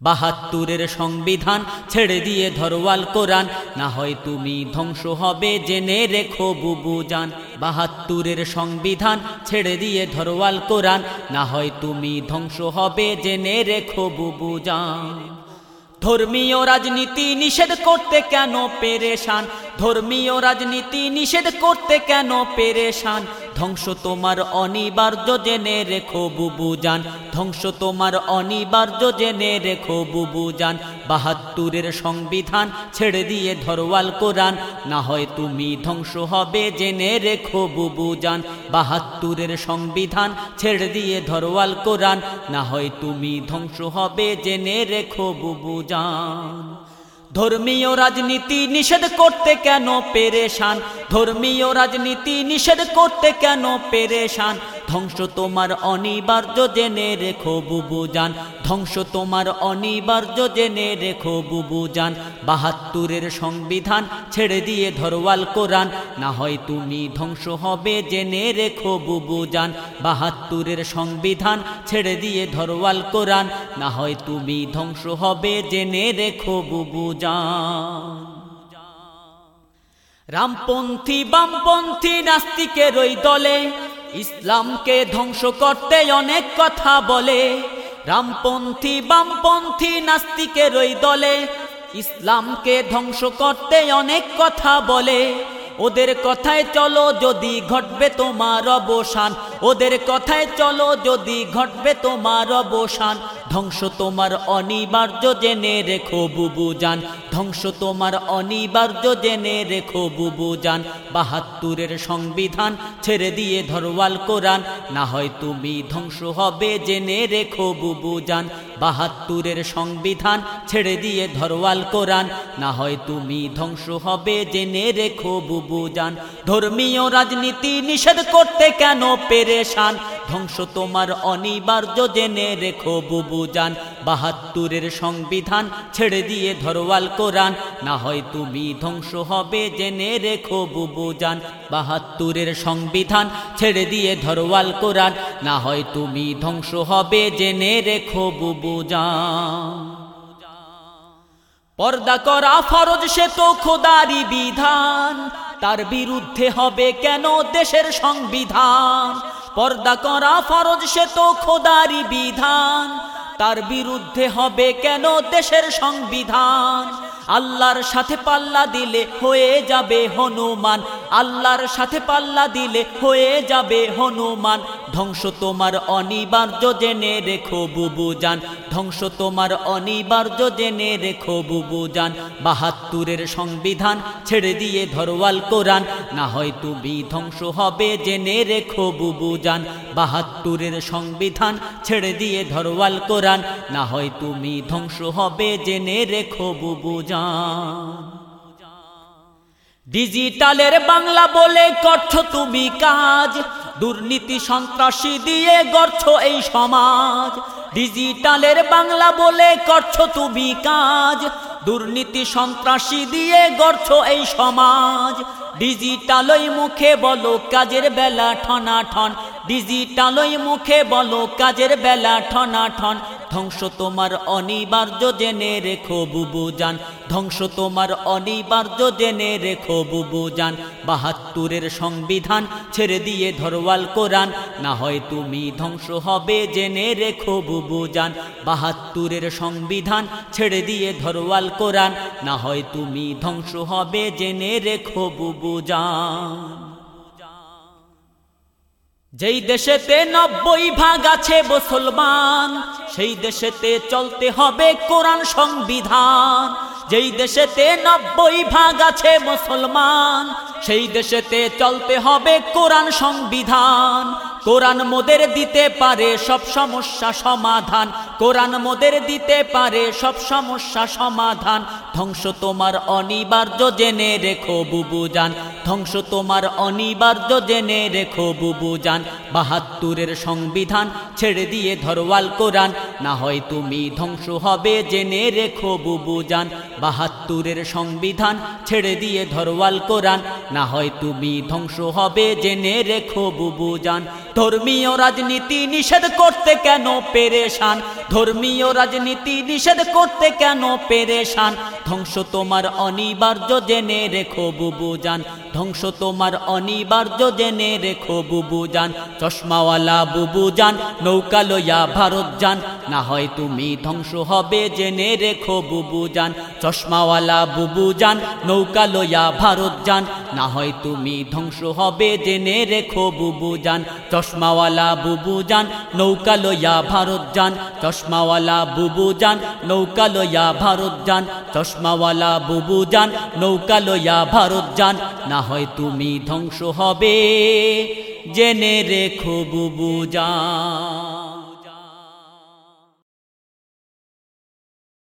বাহাত্তরের সংবিধান ছেড়ে দিয়ে ধরওয়াল কোরআন। না হয় তুমি ধ্বংস হবে, জেনে রেখো বুবু যান বাহাত্তরের সংবিধান ছেড়ে দিয়ে ধরওয়াল কোরআন। না হয় তুমি ধ্বংস হবে, জেনে রেখো বুবু যান ধর্মীয় রাজনীতি নিষেধ করতে কেন পেরেশান? ধর্মীয় রাজনীতি নিষেধ করতে কেন পেরেশান? ধ্বংস তোমার অনিবার্য জেনে রেখো বুবু জান ধ্বংস তোমার অনিবার্য জেনে রেখো বুবু জান বাহাত্তরের সংবিধান ছেড়ে দিয়ে ধরওয়াল কোরআন। না হয় তুমি ধ্বংস হবে জেনে রেখো বুবু জান বাহাত্তরের সংবিধান ছেড়ে দিয়ে ধরওয়াল কোরআন। না হয় তুমি ধ্বংস হবে জেনে রেখো বুবু জান ধর্মীয় রাজনীতি নিষেধ করতে কেন পেরেশান? ধর্মীয় রাজনীতি নিষেধ করতে কেন পেরেশান? ধ্বংস তোমার অনিবার্য জেনে রেখো বুবু জান। ধ্বংস তোমার অনিবার্য জেনে রেখো বুবু জান। বাহাত্তরের সংবিধান ছেড়ে দিয়ে ধরওয়াল কোরআন। না হয় তুমি ধ্বংস হবে জেনে রেখো বুবু জান। বাহাত্তরের সংবিধান ছেড়ে দিয়ে ধরওয়াল কোরআন। না হয় তুমি ধ্বংস হবে জেনে রেখো বুবু জান। রামপন্থী বামপন্থী নাস্তিকের ওই দলে ইসলামকে ধ্বংস করতে অনেক কথা বলে। রামপন্থী, বামপন্থী, নাস্তিকের ওই দলে ইসলামকে ধ্বংস করতে অনেক কথা বলে। ওদের কথায় চলো যদি ঘটবে তোমার অবসান। ওদের কথায় চলো যদি ঘটবে তোমার অবসান। ধ্বংস তোমার অনিবার্য জেনে রেখো বুবু যান ধ্বংস তোমার অনিবার্য জেনে রেখো বুবু যান বাহাত্তরের সংবিধান ছেড়ে দিয়ে ধরওয়াল কোরআন। না হয় তুমি ধ্বংস হবে জেনে রেখো বুবু যান বাহাত্তরের সংবিধান ছেড়ে দিয়ে ধরওয়াল কোরআন। না হয় তুমি ধ্বংস হবে জেনে রেখো বুবু যান ধর্মীয় রাজনীতি নিষেধ করতে কেন পেরেশান? ধ্বংস তোমার অনিবার্য জেনে রেখো বুবু জান। বাহাত্তরের সংবিধান ছেড়ে দিয়ে ধরওয়াল কোরআন। না হয় তুমি ধ্বংস হবে জেনে রেখো বুবু জান। বাহাত্তরের সংবিধান ছেড়ে দিয়ে ধরওয়াল কোরআন। না হয় তুমি ধ্বংস হবে জেনে রেখো বুবু জান। পর্দা করা ফরজ সে তো খোদারি বিধান। তার বিরুদ্ধে হবে কেন দেশের সংবিধান? পর্দা করা ফরজ, সে তো খোদারি বিধান। তার বিরুদ্ধে হবে কেন দেশের সংবিধান? আল্লাহর সাথে পাল্লা দিলে হয়ে যাবে হনুমান। আল্লাহর সাথে পাল্লা দিলে হয়ে যাবে হনুমান। ধ্বংস তোমার অনিবার্য জেনে রেখো বুবু জান ধ্বংস তোমার অনিবার্য জেনে রেখো বুবু জান বাহাত্তরের সংবিধান ছেড়ে দিয়ে ধরওয়াল কোরআন। না হয় তুমি ধ্বংস হবে জেনে রেখো বুবু জান বাহাত্তরের সংবিধান ছেড়ে দিয়ে ধরওয়াল কোরআন। না হয় তুমি ধ্বংস হবে জেনে রেখো বুবু জান ডিজিটালের বাংলা বলে করছ তুমি কাজ। দুর্নীতি সন্ত্রাসী দিয়ে গড়ছ এই সমাজ। ডিজিটালের বাংলা বলে করছ তুমি কাজ। দুর্নীতি সন্ত্রাসী দিয়ে গড়ছ এই সমাজ। ডিজিটালই মুখে বলো কাজের বেলা ঠনা ঠন ডিজিটালই মুখে বলো কাজের বেলা ঠনা ঠন ধ্বংস তোমার অনিবার্য জেনে রেখো বুবু জান ধ্বংস তোমার অনিবার্য জেনে রেখো বুবু জান বাহাত্তরের সংবিধান ছেড়ে দিয়ে ধরওয়াল কোরআন। না হয় তুমি ধ্বংস হবে জেনে রেখো বুবু জান বাহাত্তরের সংবিধান ছেড়ে দিয়ে ধরওয়াল কোরআন। না হয় তুমি ধ্বংস হবে জেনে রেখো বুবু জান যেই দেশেতে নব্বই ভাগ আছে মুসলমান, সেই দেশেতে চলতে হবে কোরআন সংবিধান। যেই দেশেতে নব্বই ভাগ আছে মুসলমান, সেই দেশেতে চলতে হবে কোরআন সংবিধান। কোরআন মোদের দিতে পারে সব সমস্যা সমাধান। কোরআন মোদের দিতে পারে সব সমস্যা সমাধান। ধ্বংস তোমার অনিবার্য জেনে রেখো বুবু জান। ধ্বংস তোমার অনিবার্য জেনে রেখো বুবু জান। বাহাত্তরের সংবিধান ছেড়ে দিয়ে ধরওয়াল কোরআন। না হয় তুমি ধ্বংস হবে জেনে রেখো বুবু জান। বাহাত্তরের সংবিধান ছেড়ে দিয়ে ধরওয়াল কোরআন। না হয় তুমি ধ্বংস হবে জেনে রেখো বুবু জান। ধর্মীয় রাজনীতি নিষেধ করতে কেন পেরেশান? ধর্মীয় রাজনীতি নিষেধ করতে কেন পেরেশান? ধ্বংস তোমার অনিবার্য জেনে রেখো বুবু যান ধ্বংস তোমার অনিবার্য জেনে রেখো বুবু যান চশমাওয়ালা বুবু যান নৌকা লইয়া ভারত যান। না হয় তুমি ধ্বংস হবে, জেনে রেখো বুবু জান। চশমাওয়ালা বুবু জান, নৌকা লইয়া ভারত যান না হয় তুমি ধ্বংস হবে, জেনে রেখো বুবু জান। চশমাওয়ালা বুবু জান, নৌকা লইয়া ভারত যান চশমাওয়ালা বুবু জান, নৌকা লইয়া ভারত যান চশমাওয়ালা বুবু জান, নৌকা লইয়া ভারত যান না হয় তুমি ধ্বংস হবে, জেনে রেখো বুবু জান।